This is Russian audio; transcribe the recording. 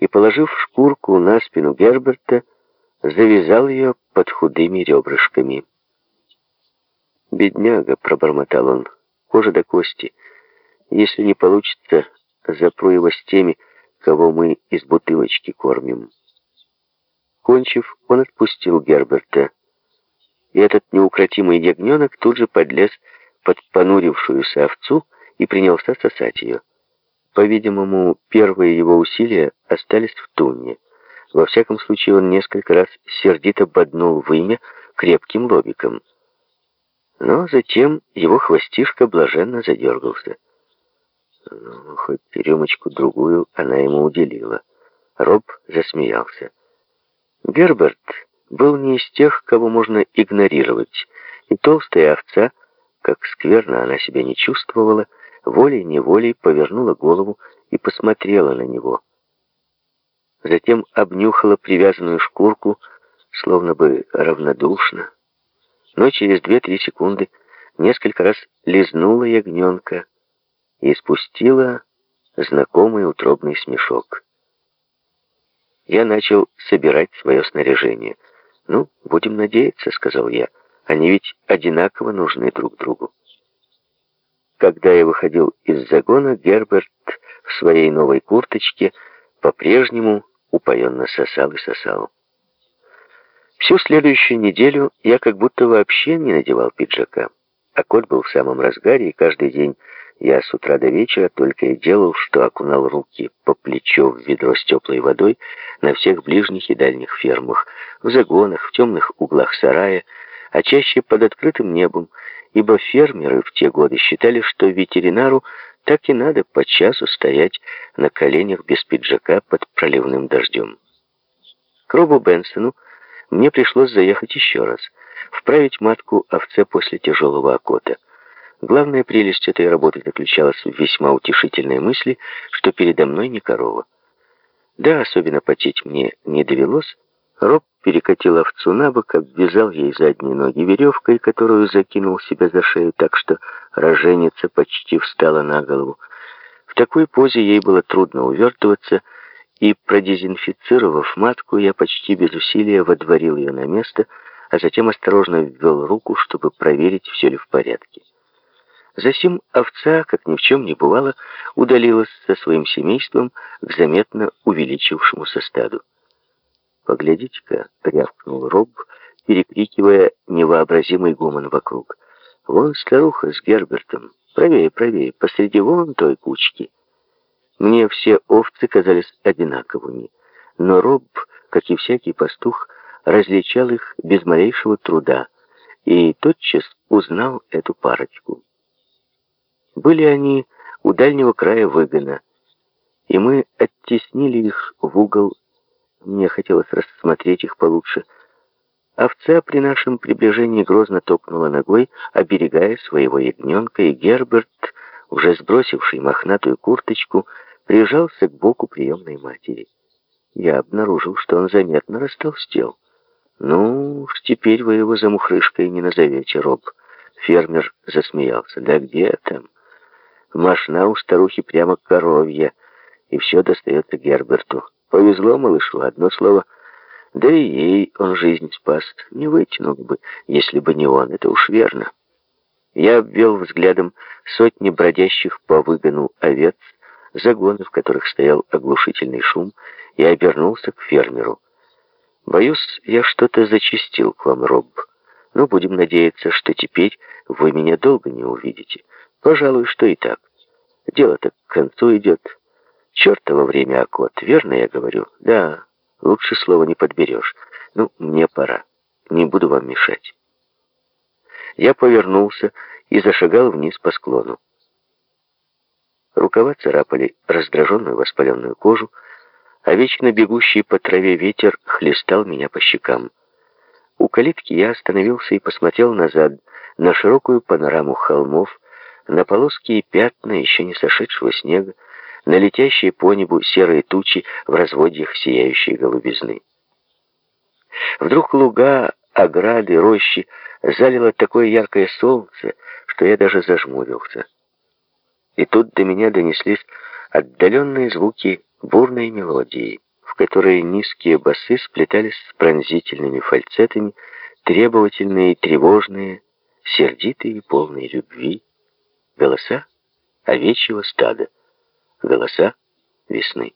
и, положив шкурку на спину Герберта, завязал ее под худыми ребрышками. «Бедняга», — пробормотал он, — «кожа до кости. Если не получится, запру его с теми, кого мы из бутылочки кормим». Кончив, он отпустил Герберта, и этот неукротимый ягненок тут же подлез под понурившуюся овцу и принялся сосать ее. По-видимому, первые его усилия остались в туне. Во всяком случае, он несколько раз сердито боднул в имя крепким лобиком. Но затем его хвостишко блаженно задергался. Ну, хоть рюмочку-другую она ему уделила. Роб засмеялся. Герберт был не из тех, кого можно игнорировать, и толстая овца, как скверно она себя не чувствовала, волей-неволей повернула голову и посмотрела на него. Затем обнюхала привязанную шкурку, словно бы равнодушно, но через две-три секунды несколько раз лизнула ягненка и спустила знакомый утробный смешок. Я начал собирать свое снаряжение. «Ну, будем надеяться», — сказал я. «Они ведь одинаково нужны друг другу». Когда я выходил из загона, Герберт в своей новой курточке по-прежнему упоенно сосал и сосал. Всю следующую неделю я как будто вообще не надевал пиджака. А кот был в самом разгаре, и каждый день я с утра до вечера только и делал, что окунал руки по плечо в ведро с теплой водой на всех ближних и дальних фермах, в загонах, в темных углах сарая, а чаще под открытым небом, ибо фермеры в те годы считали, что ветеринару так и надо по часу стоять на коленях без пиджака под проливным дождем. К Робу Бенсону мне пришлось заехать еще раз, вправить матку овце после тяжелого окота. Главная прелесть этой работы заключалась в весьма утешительной мысли, что передо мной не корова. Да, особенно потеть мне не довелось, Роб перекатил овцу на бок, обвязал ей задние ноги веревкой, которую закинул себе за шею так, что роженица почти встала на голову. В такой позе ей было трудно увертываться, и, продезинфицировав матку, я почти без усилия водворил ее на место, а затем осторожно ввел руку, чтобы проверить, все ли в порядке. Засим овца, как ни в чем не бывало, удалилась со своим семейством к заметно увеличившемуся стаду. «Поглядите-ка», — рявкнул Роб, перекрикивая невообразимый гуман вокруг. «Вон старуха с Гербертом. Правее, правее, посреди вон той кучки». Мне все овцы казались одинаковыми, но Роб, как и всякий пастух, различал их без малейшего труда и тотчас узнал эту парочку. Были они у дальнего края выгона, и мы оттеснили их в угол мне хотелось рассмотреть их получше. Овца при нашем приближении грозно топнула ногой, оберегая своего ягненка, и Герберт, уже сбросивший мохнатую курточку, прижался к боку приемной матери. Я обнаружил, что он заметно растолстел. «Ну теперь вы его замухрышкой не назовете, Роб». Фермер засмеялся. «Да где там? Машина у старухи прямо коровья, и все достается Герберту». Повезло малышу, одно слово. Да и ей он жизнь спас. Не вытянул бы, если бы не он, это уж верно. Я обвел взглядом сотни бродящих по выгону овец, загоны, в которых стоял оглушительный шум, и обернулся к фермеру. «Боюсь, я что-то зачистил к вам, Роб. Но будем надеяться, что теперь вы меня долго не увидите. Пожалуй, что и так. Дело-то к концу идет». Чертово время, Акот, верно я говорю? Да, лучше слова не подберешь. Ну, мне пора. Не буду вам мешать. Я повернулся и зашагал вниз по склону. Рукава царапали раздраженную воспаленную кожу, а вечно бегущий по траве ветер хлестал меня по щекам. У калитки я остановился и посмотрел назад на широкую панораму холмов, на полоски и пятна еще не сошедшего снега, на летящие по небу серые тучи в разводьях сияющей голубизны. Вдруг луга, ограды, рощи залило такое яркое солнце, что я даже зажмурился. И тут до меня донеслись отдаленные звуки бурной мелодии. которой низкие басы сплетались с пронзительными фальцетами, требовательные и тревожные, сердитые и полные любви, голоса овечьего стада, голоса весны.